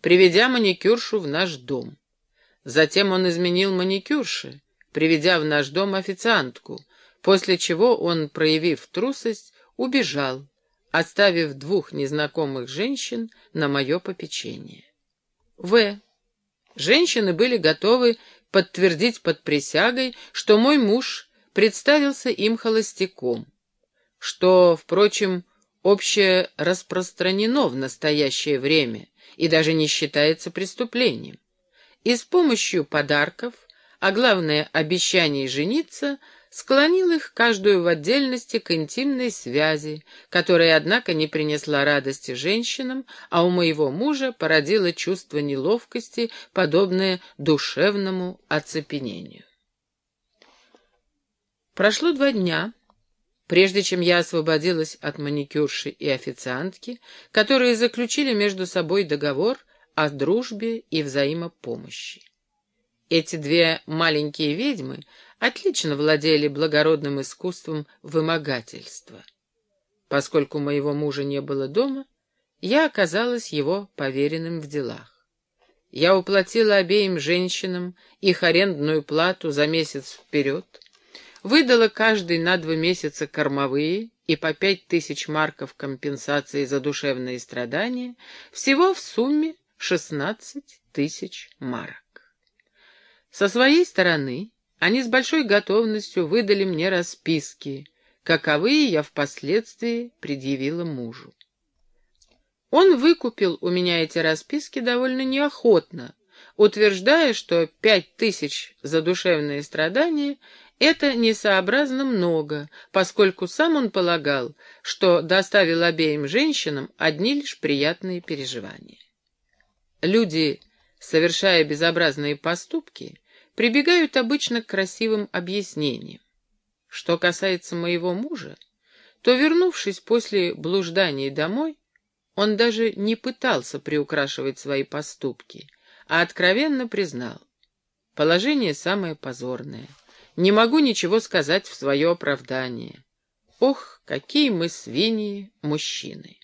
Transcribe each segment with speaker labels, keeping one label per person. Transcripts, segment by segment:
Speaker 1: приведя маникюршу в наш дом. Затем он изменил маникюрше, приведя в наш дом официантку, после чего он, проявив трусость, убежал, оставив двух незнакомых женщин на мое попечение. В. Женщины были готовы подтвердить под присягой, что мой муж представился им холостяком, что, впрочем, общее распространено в настоящее время и даже не считается преступлением. И с помощью подарков, а главное обещаний жениться, склонил их каждую в отдельности к интимной связи, которая, однако, не принесла радости женщинам, а у моего мужа породила чувство неловкости, подобное душевному оцепенению. Прошло два дня, прежде чем я освободилась от маникюрши и официантки, которые заключили между собой договор о дружбе и взаимопомощи. Эти две маленькие ведьмы отлично владели благородным искусством вымогательства. Поскольку моего мужа не было дома, я оказалась его поверенным в делах. Я уплатила обеим женщинам их арендную плату за месяц вперед, выдала каждый на два месяца кормовые и по пять тысяч марков компенсации за душевные страдания, всего в сумме шестнадцать тысяч марок. Со своей стороны они с большой готовностью выдали мне расписки, каковые я впоследствии предъявила мужу. Он выкупил у меня эти расписки довольно неохотно, утверждая, что пять тысяч за душевные страдания — это несообразно много, поскольку сам он полагал, что доставил обеим женщинам одни лишь приятные переживания. Люди, совершая безобразные поступки, прибегают обычно к красивым объяснениям. Что касается моего мужа, то, вернувшись после блужданий домой, он даже не пытался приукрашивать свои поступки, а откровенно признал. Положение самое позорное. Не могу ничего сказать в свое оправдание. Ох, какие мы свиньи, мужчины!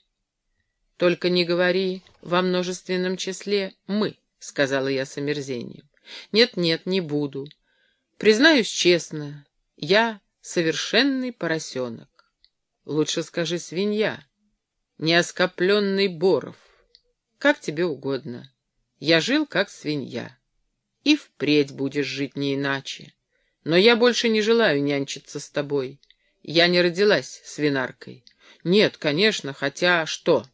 Speaker 1: Только не говори во множественном числе «мы», — сказала я с омерзением. Нет-нет, не буду. Признаюсь честно, я совершенный поросенок. Лучше скажи свинья, неоскопленный Боров. Как тебе угодно. Я жил как свинья. И впредь будешь жить не иначе. Но я больше не желаю нянчиться с тобой. Я не родилась свинаркой. Нет, конечно, хотя что?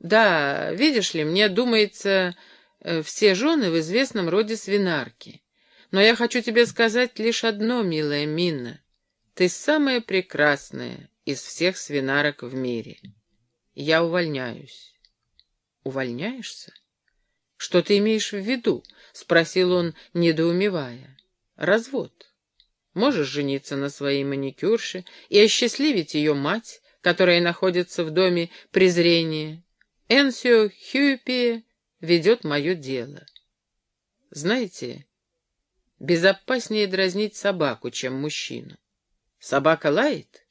Speaker 1: Да, видишь ли, мне думается, Э, все жены в известном роде свинарки. Но я хочу тебе сказать лишь одно, милая Минна. Ты самая прекрасная из всех свинарок в мире. Я увольняюсь. Увольняешься? Что ты имеешь в виду? Спросил он, недоумевая. Развод. Можешь жениться на своей маникюрше и осчастливить ее мать, которая находится в доме презрения. Энсио Хьюпи ведет мое дело. Знаете, безопаснее дразнить собаку, чем мужчину. Собака лает,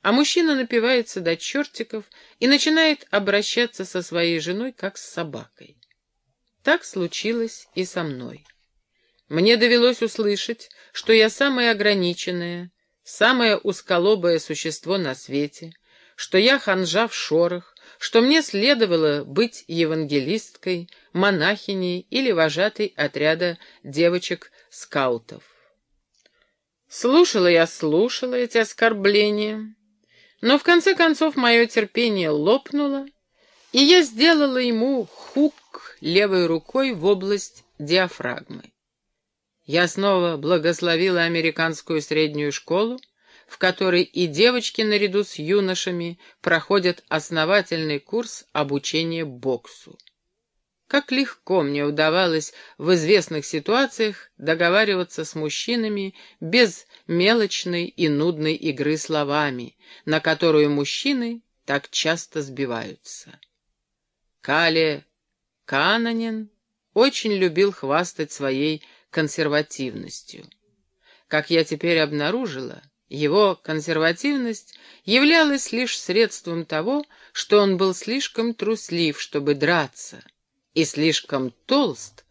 Speaker 1: а мужчина напивается до чертиков и начинает обращаться со своей женой, как с собакой. Так случилось и со мной. Мне довелось услышать, что я самое ограниченное, самое узколобое существо на свете, что я ханжа в шорох, что мне следовало быть евангелисткой, монахиней или вожатой отряда девочек-скаутов. Слушала я, слушала эти оскорбления, но в конце концов мое терпение лопнуло, и я сделала ему хук левой рукой в область диафрагмы. Я снова благословила американскую среднюю школу, в которой и девочки наряду с юношами проходят основательный курс обучения боксу. Как легко мне удавалось в известных ситуациях договариваться с мужчинами без мелочной и нудной игры словами, на которую мужчины так часто сбиваются. Кале Кананин очень любил хвастать своей консервативностью. Как я теперь обнаружила, его консервативность являлась лишь средством того, что он был слишком труслив, чтобы драться, и слишком толст,